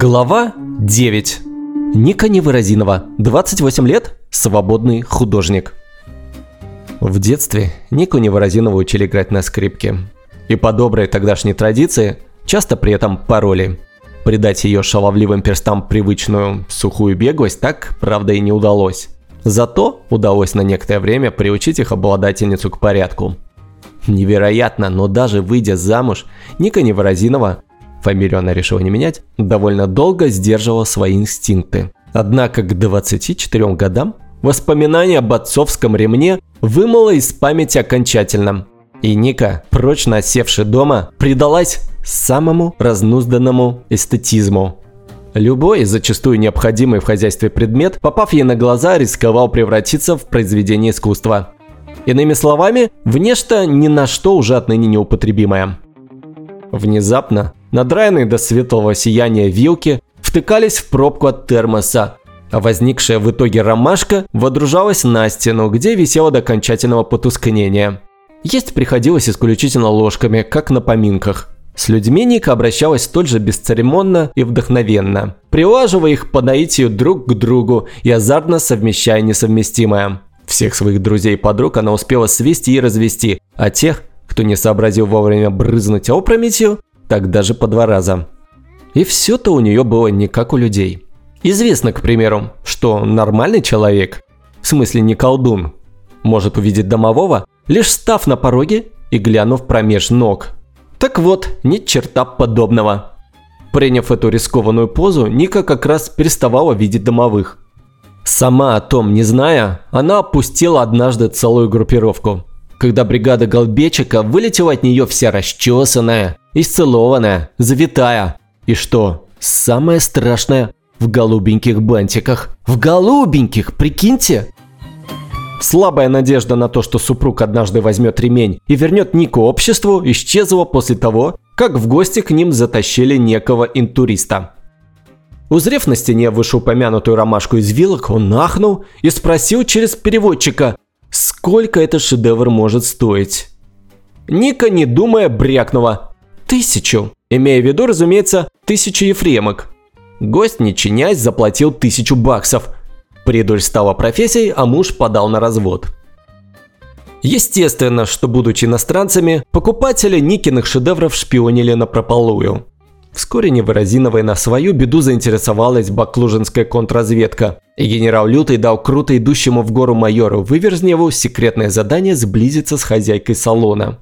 Глава 9. Ника Невыразинова, 28 лет, свободный художник. В детстве Нику Невыразинову учили играть на скрипке. И по доброй тогдашней традиции, часто при этом пароли. Придать ее шаловливым перстам привычную сухую беглость так, правда, и не удалось. Зато удалось на некоторое время приучить их обладательницу к порядку. Невероятно, но даже выйдя замуж, Ника Невыразинова фамилию она решила не менять, довольно долго сдерживала свои инстинкты. Однако к 24 годам воспоминание об отцовском ремне вымыло из памяти окончательно. И Ника, прочно осевшая дома, предалась самому разнузданному эстетизму. Любой, зачастую необходимый в хозяйстве предмет, попав ей на глаза, рисковал превратиться в произведение искусства. Иными словами, в нечто ни на что уже отныне неупотребимое. Внезапно надраенные до светлого сияния вилки втыкались в пробку от термоса, а возникшая в итоге ромашка водружалась на стену, где висела до окончательного потускнения. Есть приходилось исключительно ложками, как на поминках. С людьми Ника обращалась столь же бесцеремонно и вдохновенно, прилаживая их по наитию друг к другу и азартно совмещая несовместимое. Всех своих друзей и подруг она успела свести и развести, а тех, кто не сообразил вовремя брызнуть опрометью, так даже по два раза. И все-то у нее было не как у людей. Известно, к примеру, что нормальный человек, в смысле не колдун, может увидеть домового, лишь став на пороге и глянув промеж ног. Так вот, ни черта подобного. Приняв эту рискованную позу, Ника как раз переставала видеть домовых. Сама о том не зная, она опустила однажды целую группировку когда бригада Голбечика вылетела от нее вся расчесанная, исцелованная, завитая. И что, самое страшное, в голубеньких бантиках. В голубеньких, прикиньте! Слабая надежда на то, что супруг однажды возьмет ремень и вернет Нику обществу, исчезла после того, как в гости к ним затащили некого интуриста. Узрев на стене вышеупомянутую ромашку из вилок, он нахнул и спросил через переводчика, Сколько этот шедевр может стоить? Ника, не думая, брякнула. Тысячу. Имея в виду, разумеется, тысячу ефремок. Гость, не чинясь, заплатил тысячу баксов. Придурь стала профессией, а муж подал на развод. Естественно, что будучи иностранцами, покупатели Никиных шедевров шпионили на прополую. Вскоре Невыразиновой на свою беду заинтересовалась баклужинская контрразведка, и генерал Лютый дал круто идущему в гору майору Выверзневу секретное задание сблизиться с хозяйкой салона.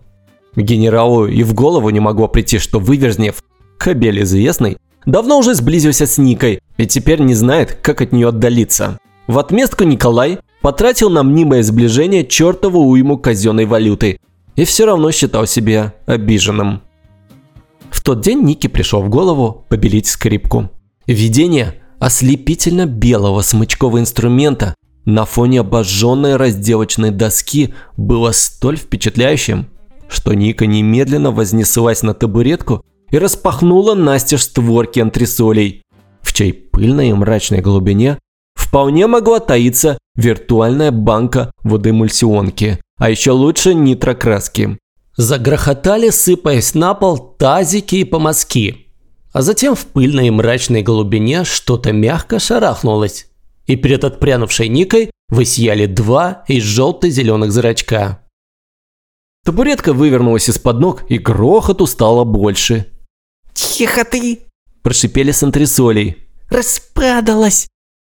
Генералу и в голову не могло прийти, что Выверзнев, кобель известный, давно уже сблизился с Никой и теперь не знает, как от нее отдалиться. В отместку Николай потратил на мнимое сближение чертову уйму казенной валюты и все равно считал себя обиженным. В тот день Нике пришло в голову побелить скрипку. Видение ослепительно белого смычкового инструмента на фоне обожженной разделочной доски было столь впечатляющим, что Ника немедленно вознеслась на табуретку и распахнула настежь створки антресолей, в чей пыльной и мрачной глубине вполне могла таиться виртуальная банка водоэмульсионки, а еще лучше нитрокраски. Загрохотали, сыпаясь на пол, тазики и помазки. А затем в пыльной и мрачной глубине что-то мягко шарахнулось. И перед отпрянувшей Никой высияли два из желто-зеленых зрачка. Табуретка вывернулась из-под ног, и грохоту стало больше. «Тихо ты!» – прошипели с антресолей. «Распадалась!»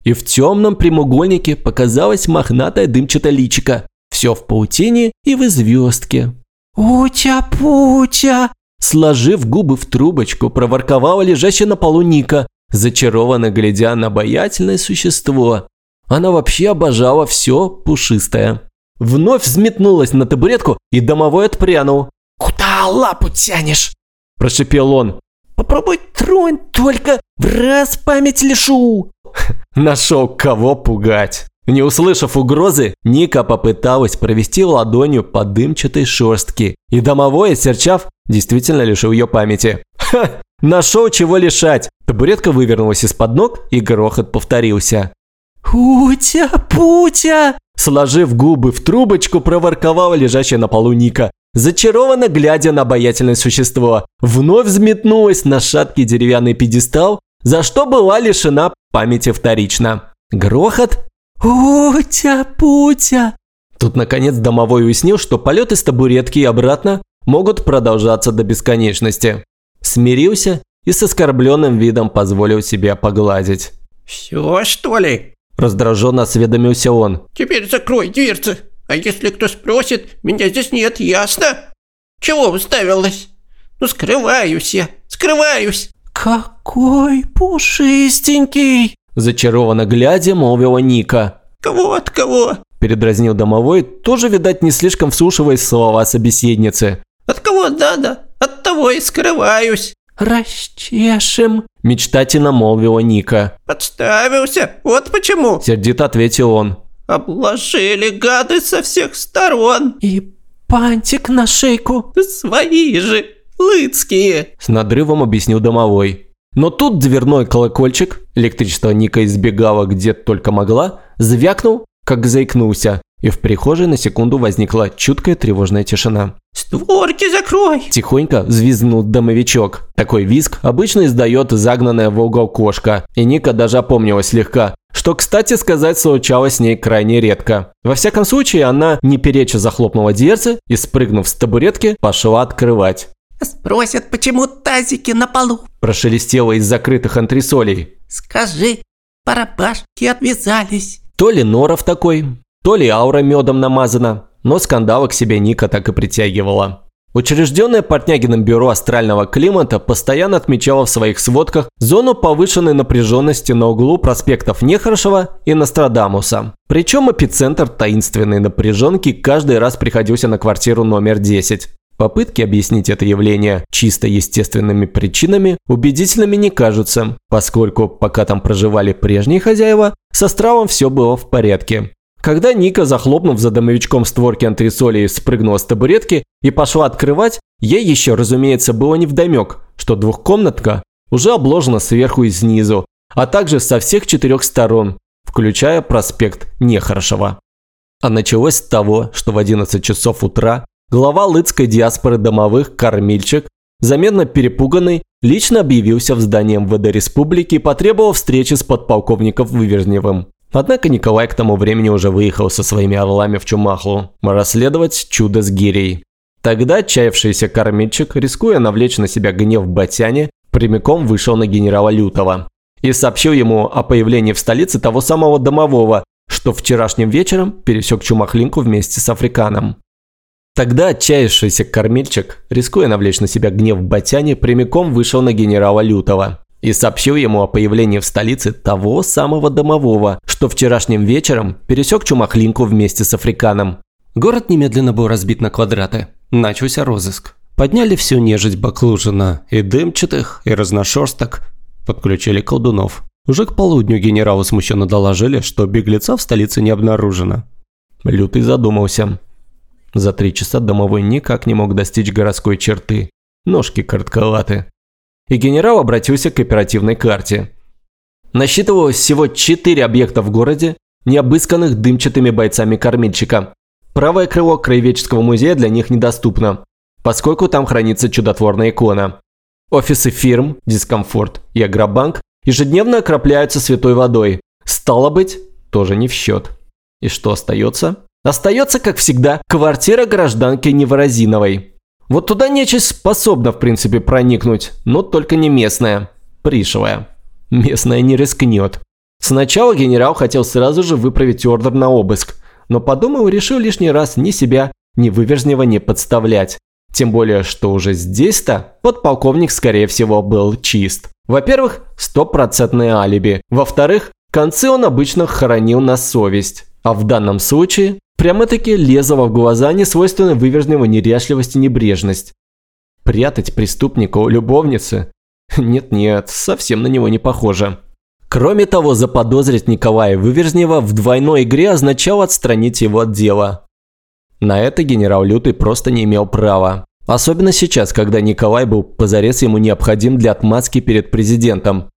И в темном прямоугольнике показалась мохнатая дымчатая личика. Все в паутине и в звездке. «Утя-путя!» Сложив губы в трубочку, проворковала лежащая на полу Ника, зачарованно глядя на обаятельное существо. Она вообще обожала все пушистое. Вновь взметнулась на табуретку, и домовой отпрянул. «Куда лапу тянешь?» – прошепел он. «Попробуй тронь, только в раз память лишу!» Нашел кого пугать. Не услышав угрозы, Ника попыталась провести ладонью по дымчатой шерстке, и домовой, серчав, действительно лишил ее памяти. Ха! Нашел чего лишать! Табуретка вывернулась из-под ног, и грохот повторился. «Путя, Путя!» Сложив губы в трубочку, проворковала лежащая на полу Ника. Зачарованно глядя на обаятельное существо, вновь взметнулась на шаткий деревянный пьедестал за что была лишена памяти вторично. Грохот? Утя-путя. Тут, наконец, домовой уяснил, что полеты с табуретки и обратно могут продолжаться до бесконечности. Смирился и с оскорбленным видом позволил себе погладить. «Все, что ли?» Раздраженно осведомился он. «Теперь закрой дверцы. А если кто спросит, меня здесь нет, ясно? Чего уставилась? Ну, скрываюсь я, скрываюсь!» «Какой пушистенький!» Зачарованно глядя, молвила Ника. «Кого от кого?» Передразнил домовой, тоже, видать, не слишком вслушиваясь в слова собеседницы. «От кого надо? От того и скрываюсь!» «Расчешем!» – мечтательно молвила Ника. «Подставился, вот почему!» – сердито ответил он. «Обложили гады со всех сторон!» «И пантик на шейку!» «Свои же, лыцкие!» – с надрывом объяснил домовой. Но тут дверной колокольчик, электричество Ника избегала где только могла, звякнул, как заикнулся, и в прихожей на секунду возникла чуткая тревожная тишина. «Створки закрой!» Тихонько взвизгнул домовичок. Такой визг обычно издает загнанная в угол кошка, и Ника даже опомнилась слегка, что, кстати сказать, случалось с ней крайне редко. Во всяком случае, она не переча захлопнула дверцы и, спрыгнув с табуретки, пошла открывать. «Спросят, почему тазики на полу?» Прошелестело из закрытых антресолей. «Скажи, барабашки отвязались». То ли норов такой, то ли аура медом намазана, но скандалы к себе Ника так и притягивала. Учрежденное Портнягиным бюро астрального климата постоянно отмечало в своих сводках зону повышенной напряженности на углу проспектов Нехорошего и Нострадамуса. Причем эпицентр таинственной напряженки каждый раз приходился на квартиру номер 10. Попытки объяснить это явление чисто естественными причинами убедительными не кажутся, поскольку пока там проживали прежние хозяева, с островом все было в порядке. Когда Ника, захлопнув за домовичком створки антресоли, спрыгнула с табуретки и пошла открывать, ей еще, разумеется, было невдомек, что двухкомнатка уже обложена сверху и снизу, а также со всех четырех сторон, включая проспект Нехорошего. А началось с того, что в 11 часов утра глава лыцкой диаспоры домовых Кормильчик, заметно перепуганный, лично объявился в здании МВД республики и потребовал встречи с подполковником Выверзневым. Однако Николай к тому времени уже выехал со своими орлами в Чумахлу расследовать чудо с гирей. Тогда отчаявшийся кормильчик, рискуя навлечь на себя гнев Батяне, прямиком вышел на генерала Лютова и сообщил ему о появлении в столице того самого домового, что вчерашним вечером пересек Чумахлинку вместе с Африканом. Тогда отчаявшийся кормильчик, рискуя навлечь на себя гнев Батяне, прямиком вышел на генерала Лютова и сообщил ему о появлении в столице того самого домового, что вчерашним вечером пересек Чумахлинку вместе с Африканом. Город немедленно был разбит на квадраты. Начался розыск. Подняли всю нежить Баклужина, и дымчатых, и разношерсток. Подключили колдунов. Уже к полудню генералу смущенно доложили, что беглеца в столице не обнаружено. Лютый задумался. За три часа домовой никак не мог достичь городской черты. Ножки коротковаты и генерал обратился к оперативной карте. Насчитывалось всего 4 объекта в городе, не обысканных дымчатыми бойцами кормильщика. Правое крыло краеведческого музея для них недоступно, поскольку там хранится чудотворная икона. Офисы фирм, дискомфорт и агробанк ежедневно окропляются святой водой. Стало быть, тоже не в счет. И что остается? Остается, как всегда, квартира гражданки Неворозиновой. Вот туда нечисть способна, в принципе, проникнуть, но только не местная, пришевая. Местная не рискнет. Сначала генерал хотел сразу же выправить ордер на обыск, но подумал и решил лишний раз ни себя, ни Выверзнева не подставлять. Тем более, что уже здесь-то подполковник, скорее всего, был чист. Во-первых, стопроцентное алиби. Во-вторых, концы он обычно хоронил на совесть. А в данном случае Прямо-таки лезла в глаза несвойственная выверзнего неряшливость и небрежность. Прятать преступника у любовницы? Нет-нет, совсем на него не похоже. Кроме того, заподозрить Николая Выверзнева в двойной игре означало отстранить его от дела. На это генерал Лютый просто не имел права. Особенно сейчас, когда Николай был позарез ему необходим для отмазки перед президентом.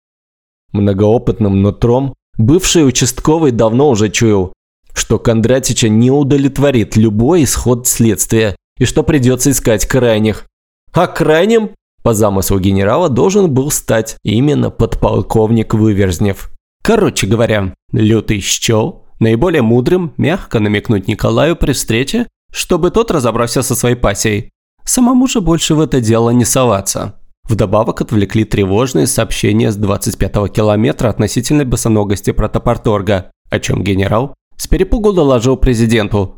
Многоопытным нутром бывший участковый давно уже чуял, что Кондратича не удовлетворит любой исход следствия и что придется искать крайних. А крайним по замыслу генерала должен был стать именно подполковник Выверзнев. Короче говоря, Лютый счел наиболее мудрым мягко намекнуть Николаю при встрече, чтобы тот разобрался со своей пассией. Самому же больше в это дело не соваться. Вдобавок отвлекли тревожные сообщения с 25-го километра относительно босоногости протопорторга, о чем генерал с перепугу доложил президенту.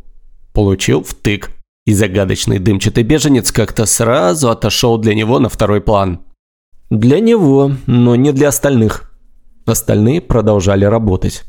Получил втык, и загадочный дымчатый беженец как-то сразу отошел для него на второй план. Для него, но не для остальных. Остальные продолжали работать.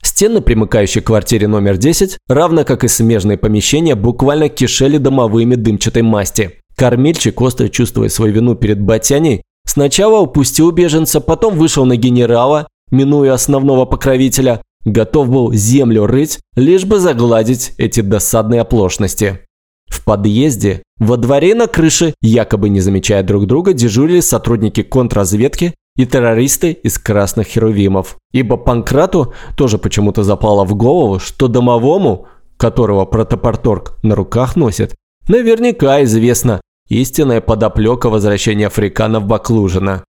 Стены, примыкающие к квартире номер 10, равно как и смежные помещения, буквально кишели домовыми дымчатой масти. Кормильчик, остро чувствуя свою вину перед Батяней, сначала упустил беженца, потом вышел на генерала, минуя основного покровителя, готов был землю рыть, лишь бы загладить эти досадные оплошности. В подъезде, во дворе на крыше, якобы не замечая друг друга, дежурили сотрудники контрразведки и террористы из красных херувимов. Ибо Панкрату тоже почему-то запало в голову, что домовому, которого протопорторг на руках носит, наверняка известна истинная подоплека возвращения африканов Баклужина.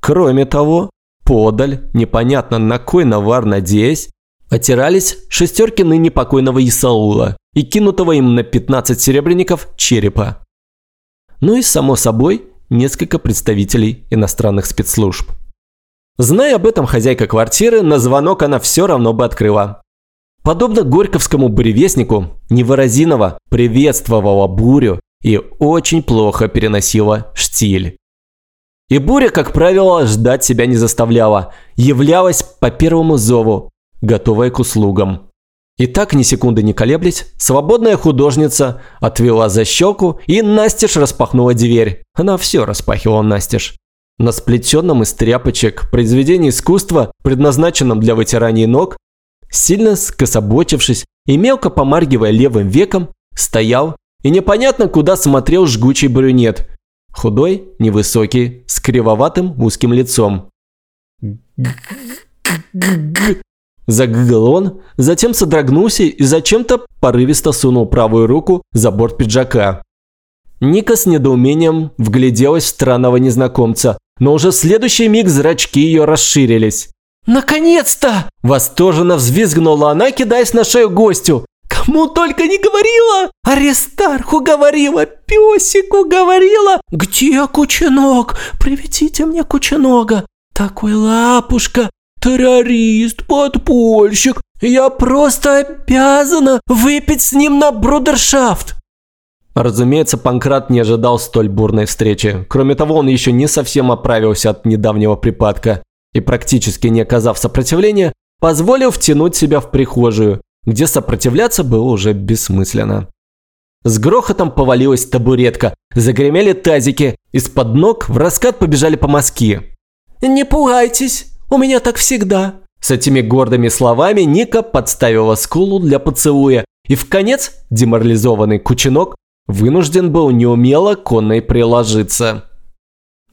Кроме того, подаль, непонятно на кой навар надеясь, отирались шестерки ныне покойного Исаула и кинутого им на 15 серебряников черепа. Ну и, само собой, несколько представителей иностранных спецслужб. Зная об этом хозяйка квартиры, на звонок она все равно бы открыла. Подобно горьковскому буревестнику, Неворозинова приветствовала бурю и очень плохо переносила штиль. И буря, как правило, ждать себя не заставляла, являлась по первому зову, готовая к услугам. И так, ни секунды не колеблясь, свободная художница отвела за щеку и настежь распахнула дверь. Она все распахивала настежь. На сплетенном из тряпочек произведении искусства, предназначенном для вытирания ног, сильно скособочившись и мелко помаргивая левым веком, стоял и непонятно куда смотрел жгучий брюнет. Худой, невысокий, с кривоватым узким лицом. Загыгал он, затем содрогнулся и зачем-то порывисто сунул правую руку за борт пиджака. Ника с недоумением вгляделась в странного незнакомца, но уже в следующий миг зрачки ее расширились. «Наконец-то!» – восторженно взвизгнула она, кидаясь на шею гостю. «Кому только не говорила! Аристарху говорила, песику говорила! Где кученок? Приведите мне кученога! Такой лапушка, террорист, подпольщик. Я просто обязана выпить с ним на брудершафт. Разумеется, Панкрат не ожидал столь бурной встречи. Кроме того, он еще не совсем оправился от недавнего припадка и, практически не оказав сопротивления, позволил втянуть себя в прихожую, где сопротивляться было уже бессмысленно. С грохотом повалилась табуретка, загремели тазики, из-под ног в раскат побежали по мазки. «Не пугайтесь, у меня так всегда». С этими гордыми словами Ника подставила скулу для поцелуя, и в конец деморализованный кучинок вынужден был неумело конной приложиться.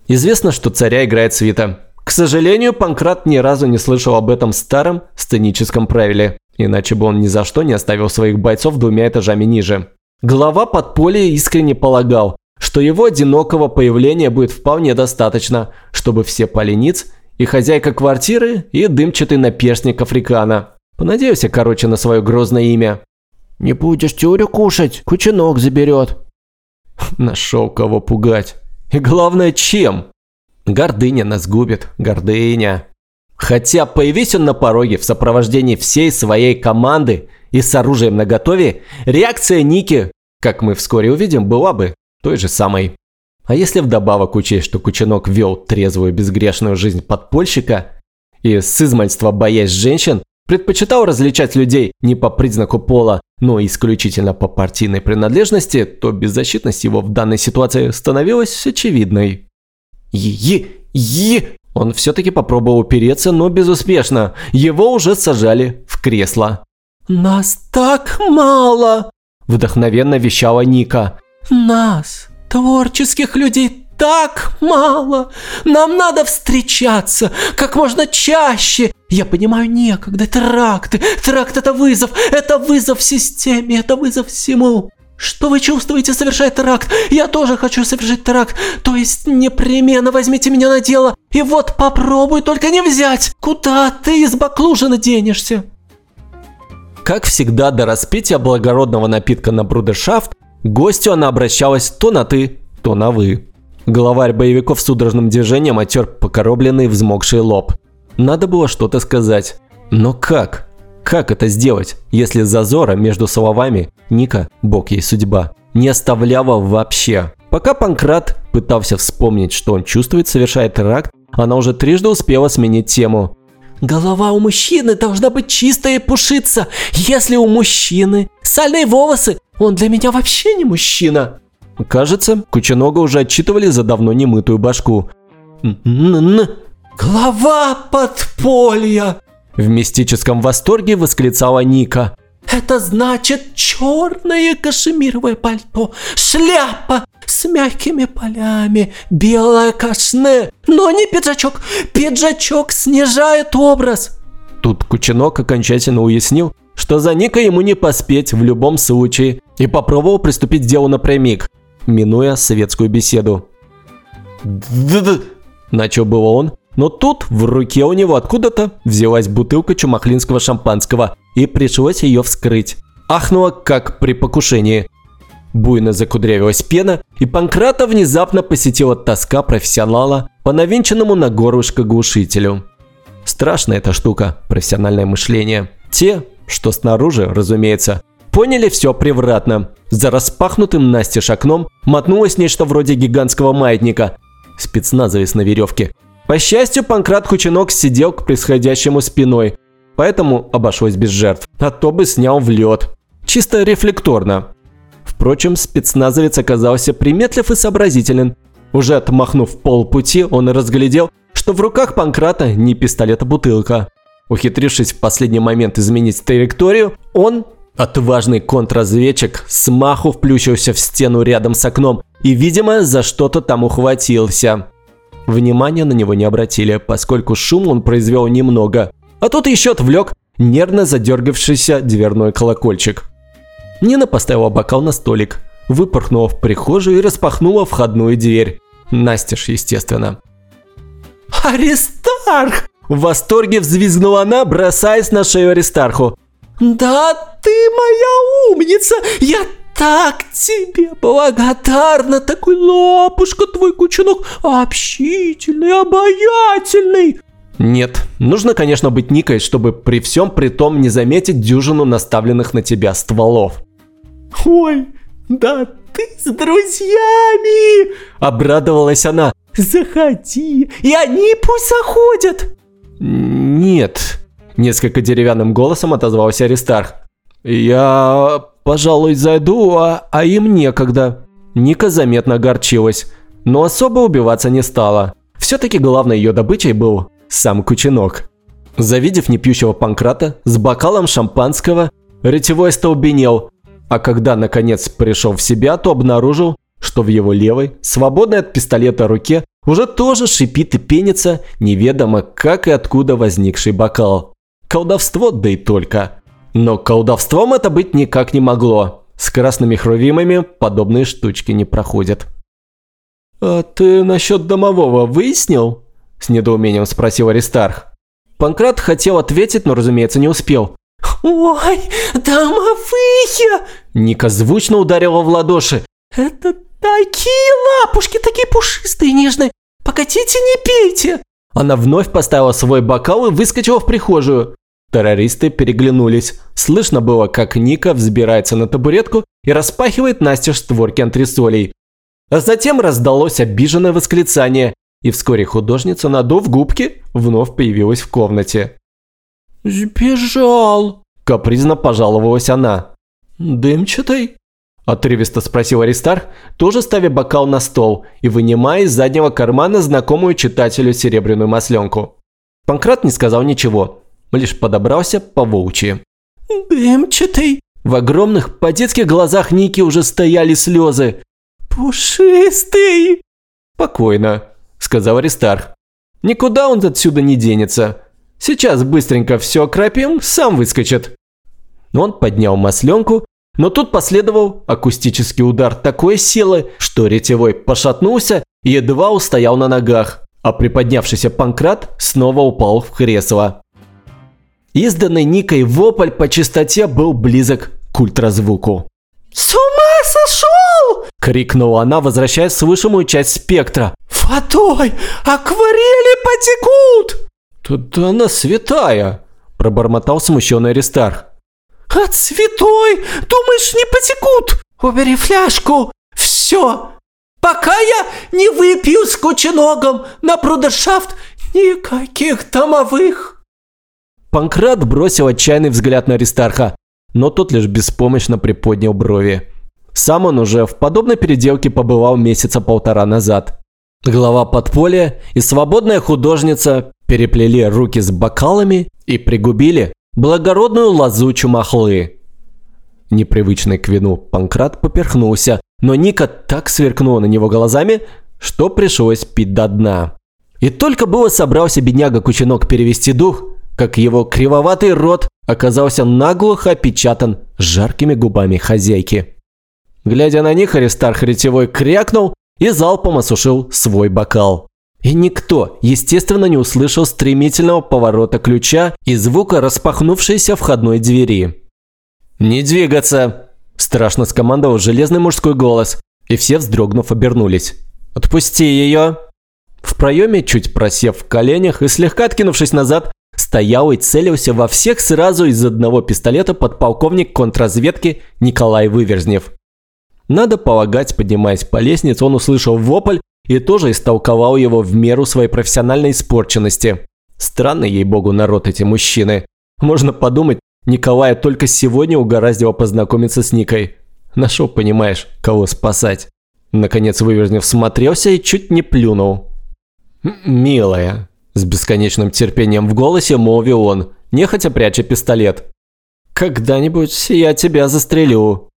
Известно, что царя играет свита. К сожалению, Панкрат ни разу не слышал об этом старом сценическом правиле, иначе бы он ни за что не оставил своих бойцов двумя этажами ниже. Глава подполья искренне полагал, что его одинокого появления будет вполне достаточно, чтобы все полениц и хозяйка квартиры, и дымчатый наперстник Африкана. Понадеялся, короче, на свое грозное имя. «Не будешь тюрю кушать, кучинок заберет». Нашел кого пугать. И главное, чем? Гордыня нас губит, гордыня. Хотя появись он на пороге в сопровождении всей своей команды и с оружием наготове, реакция Ники, как мы вскоре увидим, была бы той же самой. А если вдобавок учесть, что Кучинок вел трезвую безгрешную жизнь подпольщика и с измальства боясь женщин, предпочитал различать людей не по признаку пола, но исключительно по партийной принадлежности, то беззащитность его в данной ситуации становилась очевидной. Е-е-е! Он все-таки попробовал упереться, но безуспешно. Его уже сажали в кресло. «Нас так мало!» – вдохновенно вещала Ника. «Нас, Творческих людей так мало. Нам надо встречаться как можно чаще. Я понимаю, некогда. Тракты. Тракт – это вызов. Это вызов системе. Это вызов всему. Что вы чувствуете, совершать теракт? Я тоже хочу совершить теракт. То есть непременно возьмите меня на дело. И вот попробуй только не взять. Куда ты из Баклужина денешься? Как всегда, до распития благородного напитка на брудершафт, гостю она обращалась то на «ты», то на «вы». Главарь боевиков судорожным движением отер покоробленный взмокший лоб. Надо было что-то сказать. Но как? Как это сделать, если зазора между словами Ника, бог ей судьба, не оставляла вообще? Пока Панкрат пытался вспомнить, что он чувствует, совершая теракт, она уже трижды успела сменить тему. Голова у мужчины должна быть чистая и пушиться. Если у мужчины сальные волосы, он для меня вообще не мужчина. Кажется, Кученога уже отчитывали за давно немытую башку. Н-н-н. Глава подполья. В мистическом восторге восклицала Ника. Это значит черное кашемировое пальто, шляпа с мягкими полями, белое кашне, но не пиджачок. Пиджачок снижает образ. Тут Кучинок окончательно уяснил, что за Ника ему не поспеть в любом случае, и попробовал приступить к делу напрямик, минуя светскую беседу. «Д-д-д!» – начал было он, но тут в руке у него откуда-то взялась бутылка чумахлинского шампанского и пришлось ее вскрыть. Ахнула, как при покушении. Буйно закудрявилась пена, и Панкрата внезапно посетила тоска профессионала по навинченному на горлышко глушителю. Страшная эта штука, профессиональное мышление. Те, что снаружи, разумеется, поняли все превратно. За распахнутым настежь окном мотнулось нечто вроде гигантского маятника. Спецназовец на веревке, по счастью, Панкрат Кучинок сидел к происходящему спиной, поэтому обошлось без жертв, а то бы снял в лед. Чисто рефлекторно. Впрочем, спецназовец оказался приметлив и сообразителен. Уже отмахнув полпути, он разглядел, что в руках Панкрата не пистолет, а бутылка. Ухитрившись в последний момент изменить траекторию, он, отважный контрразведчик, смаху вплющился в стену рядом с окном и, видимо, за что-то там ухватился. Внимания на него не обратили, поскольку шум он произвел немного. А тут еще отвлек нервно задергавшийся дверной колокольчик. Нина поставила бокал на столик, выпорхнула в прихожую и распахнула входную дверь. Настежь, естественно. «Аристарх!» В восторге взвизгнула она, бросаясь на шею Аристарху. «Да ты моя умница! Я так тебе благодарна, такой лапушка твой кучинок, общительный, обаятельный. Нет, нужно, конечно, быть Никой, чтобы при всем при том не заметить дюжину наставленных на тебя стволов. Ой, да ты с друзьями! Обрадовалась она. Заходи, и они пусть заходят. Нет, несколько деревянным голосом отозвался Аристарх. Я «Пожалуй, зайду, а, а им некогда». Ника заметно огорчилась, но особо убиваться не стала. Все-таки главной ее добычей был сам Кучинок. Завидев непьющего Панкрата с бокалом шампанского, ретевой столбенел, а когда наконец пришел в себя, то обнаружил, что в его левой, свободной от пистолета руке, уже тоже шипит и пенится неведомо как и откуда возникший бокал. Колдовство, да и только. Но колдовством это быть никак не могло. С красными хрувимами подобные штучки не проходят. «А ты насчет домового выяснил?» С недоумением спросил Аристарх. Панкрат хотел ответить, но, разумеется, не успел. «Ой, домовые!» Ника звучно ударила в ладоши. «Это такие лапушки, такие пушистые и нежные! Покатите, не пейте!» Она вновь поставила свой бокал и выскочила в прихожую. Террористы переглянулись. Слышно было, как Ника взбирается на табуретку и распахивает настежь створки антресолей. А затем раздалось обиженное восклицание, и вскоре художница, надув губки, вновь появилась в комнате. «Сбежал!» – капризно пожаловалась она. «Дымчатый?» – отрывисто спросил Аристар, тоже ставя бокал на стол и вынимая из заднего кармана знакомую читателю серебряную масленку. Панкрат не сказал ничего, лишь подобрался по волчьи. «Дымчатый!» В огромных, по-детски глазах Ники уже стояли слезы. «Пушистый!» «Спокойно», — сказал Аристарх. «Никуда он отсюда не денется. Сейчас быстренько все окропим, сам выскочит». Он поднял масленку, Но тут последовал акустический удар такой силы, что ретевой пошатнулся и едва устоял на ногах, а приподнявшийся Панкрат снова упал в кресло. Изданный Никой вопль по частоте был близок к ультразвуку. «С ума сошел!» – крикнула она, возвращаясь в слышимую часть спектра. «Водой! Акварели потекут!» «Тут она святая!» – пробормотал смущенный Аристарх. «От святой! Думаешь, не потекут? Убери фляжку! Все! Пока я не выпью с кученогом на прудершафт никаких домовых!» Панкрат бросил отчаянный взгляд на Аристарха, но тот лишь беспомощно приподнял брови. Сам он уже в подобной переделке побывал месяца полтора назад. Глава подполья и свободная художница переплели руки с бокалами и пригубили благородную лозу чумахлы. Непривычный к вину Панкрат поперхнулся, но Ника так сверкнула на него глазами, что пришлось пить до дна. И только было собрался бедняга-кученок перевести дух, как его кривоватый рот оказался наглухо опечатан жаркими губами хозяйки. Глядя на них, Аристарх ретевой крякнул и залпом осушил свой бокал. И никто, естественно, не услышал стремительного поворота ключа и звука распахнувшейся входной двери. «Не двигаться!» – страшно скомандовал железный мужской голос, и все, вздрогнув, обернулись. «Отпусти ее!» В проеме, чуть просев в коленях и слегка откинувшись назад, стоял и целился во всех сразу из одного пистолета подполковник контрразведки Николай Выверзнев. Надо полагать, поднимаясь по лестнице, он услышал вопль и тоже истолковал его в меру своей профессиональной испорченности. Странный, ей-богу, народ эти мужчины. Можно подумать, Николая только сегодня угораздило познакомиться с Никой. Нашел, понимаешь, кого спасать. Наконец Выверзнев смотрелся и чуть не плюнул. «Милая», – с бесконечным терпением в голосе молвил он, нехотя пряча пистолет. «Когда-нибудь я тебя застрелю».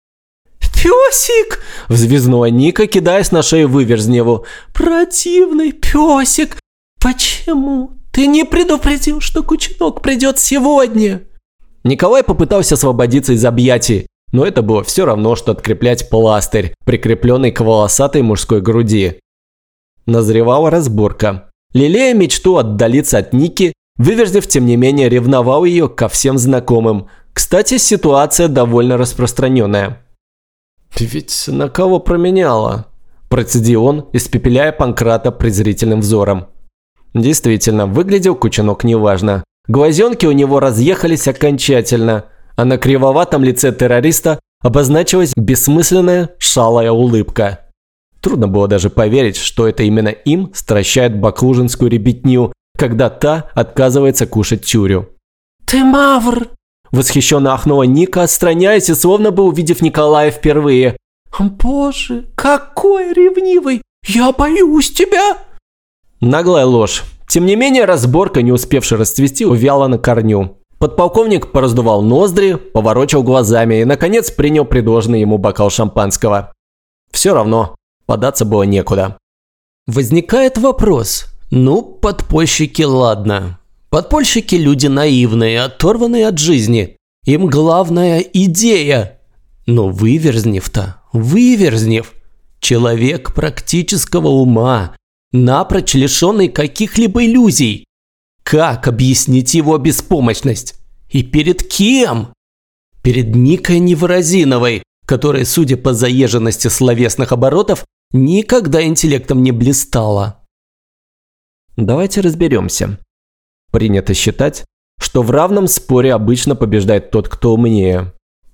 «Песик!» – взвизгнула Ника, кидаясь на шею Выверзневу. «Противный песик! Почему ты не предупредил, что Кучинок придет сегодня?» Николай попытался освободиться из объятий, но это было все равно, что откреплять пластырь, прикрепленный к волосатой мужской груди. Назревала разборка. Лелея мечту отдалиться от Ники, Выверзнев, тем не менее, ревновал ее ко всем знакомым. Кстати, ситуация довольно распространенная. «Ты ведь на кого променяла?» Процедил он, испепеляя Панкрата презрительным взором. Действительно, выглядел Кучинок неважно. Глазенки у него разъехались окончательно, а на кривоватом лице террориста обозначилась бессмысленная шалая улыбка. Трудно было даже поверить, что это именно им стращает баклужинскую ребятню, когда та отказывается кушать тюрю. «Ты мавр!» Восхищенно ахнула Ника, отстраняясь и словно бы увидев Николая впервые. «Боже, какой ревнивый! Я боюсь тебя!» Наглая ложь. Тем не менее, разборка, не успевшая расцвести, увяла на корню. Подполковник пораздувал ноздри, поворочил глазами и, наконец, принял предложенный ему бокал шампанского. Все равно, податься было некуда. Возникает вопрос. Ну, подпольщики, ладно. Подпольщики – люди наивные, оторванные от жизни. Им главная идея. Но Выверзнев-то, Выверзнев – человек практического ума, напрочь лишенный каких-либо иллюзий. Как объяснить его беспомощность? И перед кем? Перед Никой Невыразиновой, которая, судя по заезженности словесных оборотов, никогда интеллектом не блистала. Давайте разберемся. Принято считать, что в равном споре обычно побеждает тот, кто умнее.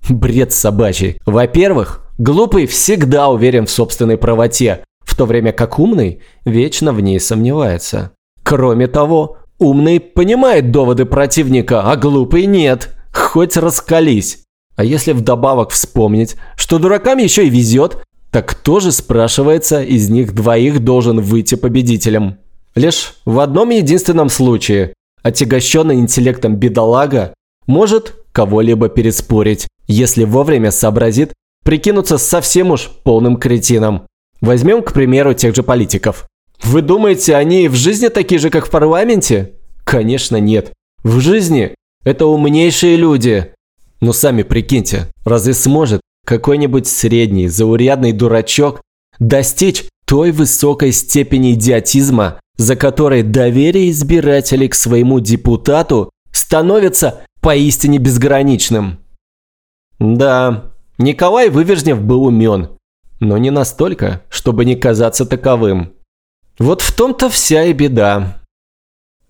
Бред собачий. Во-первых, глупый всегда уверен в собственной правоте, в то время как умный вечно в ней сомневается. Кроме того, умный понимает доводы противника, а глупый нет. Хоть раскались. А если вдобавок вспомнить, что дуракам еще и везет, так кто же, спрашивается, из них двоих должен выйти победителем? Лишь в одном единственном случае отягощенный интеллектом бедолага может кого-либо переспорить, если вовремя сообразит прикинуться совсем уж полным кретином. Возьмем, к примеру, тех же политиков. Вы думаете, они в жизни такие же, как в парламенте? Конечно, нет. В жизни это умнейшие люди. Но сами прикиньте, разве сможет какой-нибудь средний, заурядный дурачок достичь той высокой степени идиотизма, за которой доверие избирателей к своему депутату становится поистине безграничным. Да, Николай Вывержнев был умен, но не настолько, чтобы не казаться таковым. Вот в том-то вся и беда.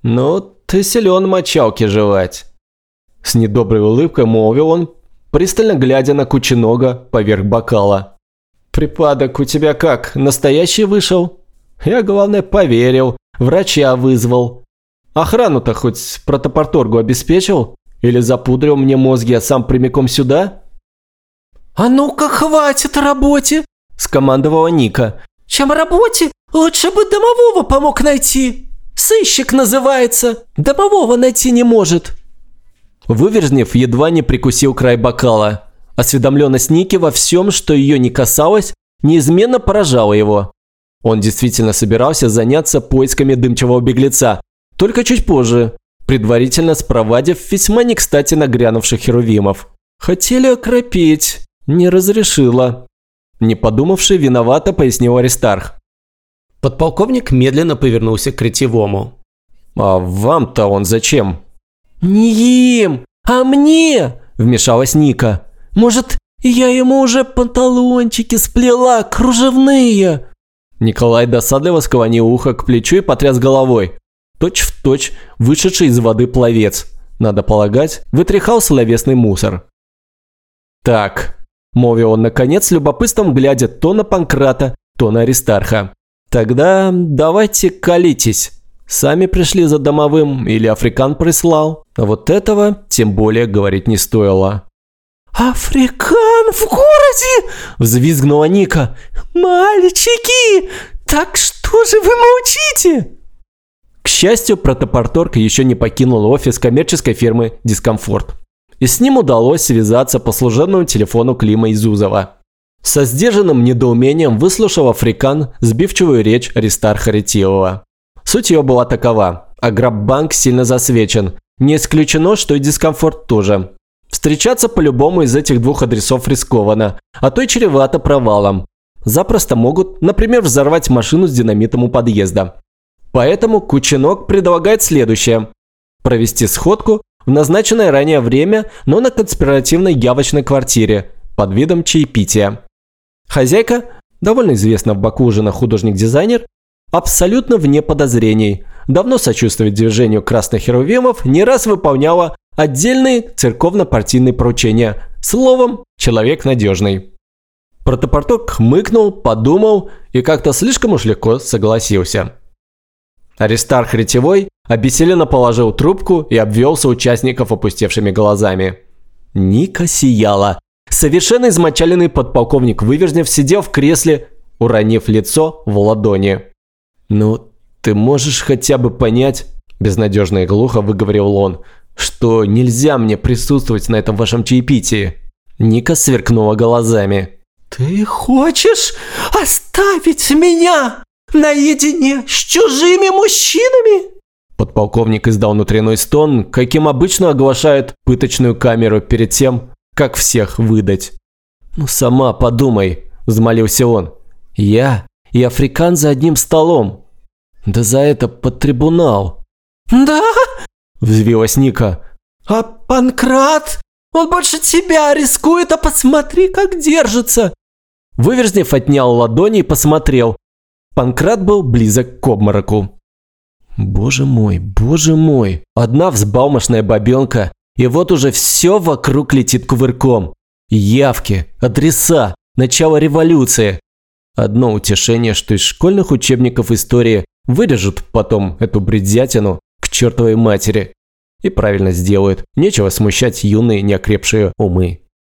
Ну, ты силен мочалки жевать. С недоброй улыбкой молвил он, пристально глядя на кученога поверх бокала. «Припадок у тебя как, настоящий вышел?» «Я, главное, поверил, врача вызвал. Охрану-то хоть протопорторгу обеспечил? Или запудрил мне мозги, а сам прямиком сюда?» «А ну-ка, хватит работе!» – скомандовала Ника. «Чем работе? Лучше бы домового помог найти. Сыщик называется. Домового найти не может». Выверзнев едва не прикусил край бокала. Осведомленность Ники во всем, что ее не касалось, неизменно поражала его. Он действительно собирался заняться поисками дымчивого беглеца, только чуть позже, предварительно спровадив весьма не кстати нагрянувших херувимов. Хотели окропить, не разрешила. Не подумавший, виновато пояснил Аристарх. Подполковник медленно повернулся к ретевому. «А вам-то он зачем?» «Не им, а мне!» – вмешалась Ника. «Может, я ему уже панталончики сплела, кружевные?» Николай досадливо склонил ухо к плечу и потряс головой. Точь в точь вышедший из воды пловец. Надо полагать, вытряхал словесный мусор. «Так», – молвил он наконец, любопытством глядя то на Панкрата, то на Аристарха. «Тогда давайте колитесь. Сами пришли за домовым или Африкан прислал? А вот этого тем более говорить не стоило». «Африкан в городе!» – взвизгнула Ника. «Мальчики, так что же вы молчите?» К счастью, протопорторг еще не покинул офис коммерческой фирмы «Дискомфорт». И с ним удалось связаться по служебному телефону Клима Изузова. Со сдержанным недоумением выслушал Африкан сбивчивую речь Аристарха Ретилова. Суть ее была такова. Агробанк сильно засвечен. Не исключено, что и дискомфорт тоже. Встречаться по-любому из этих двух адресов рискованно, а то и чревато провалом. Запросто могут, например, взорвать машину с динамитом у подъезда. Поэтому Кучинок предлагает следующее. Провести сходку в назначенное ранее время, но на конспиративной явочной квартире под видом чаепития. Хозяйка, довольно известна в Баку уже на художник-дизайнер, абсолютно вне подозрений. Давно сочувствует движению красных херувимов, не раз выполняла Отдельные церковно-партийные поручения. Словом, человек надежный. Протопорток хмыкнул, подумал и как-то слишком уж легко согласился. Аристарх Ретевой обессиленно положил трубку и обвелся участников опустевшими глазами. Ника сияла. Совершенно измочаленный подполковник Выверзнев сидел в кресле, уронив лицо в ладони. «Ну, ты можешь хотя бы понять...» Безнадежно и глухо выговорил он – что нельзя мне присутствовать на этом вашем чаепитии». Ника сверкнула глазами. «Ты хочешь оставить меня наедине с чужими мужчинами?» Подполковник издал внутренний стон, каким обычно оглашает пыточную камеру перед тем, как всех выдать. «Ну сама подумай», – взмолился он. «Я и африкан за одним столом. Да за это под трибунал». «Да?» Взвилась Ника. «А Панкрат? Он больше тебя рискует, а посмотри, как держится!» Выверзнев отнял ладони и посмотрел. Панкрат был близок к обмороку. Боже мой, боже мой. Одна взбалмошная бабенка, и вот уже все вокруг летит кувырком. Явки, адреса, начало революции. Одно утешение, что из школьных учебников истории вырежут потом эту бредятину к чертовой матери. И правильно сделают. Нечего смущать юные неокрепшие умы.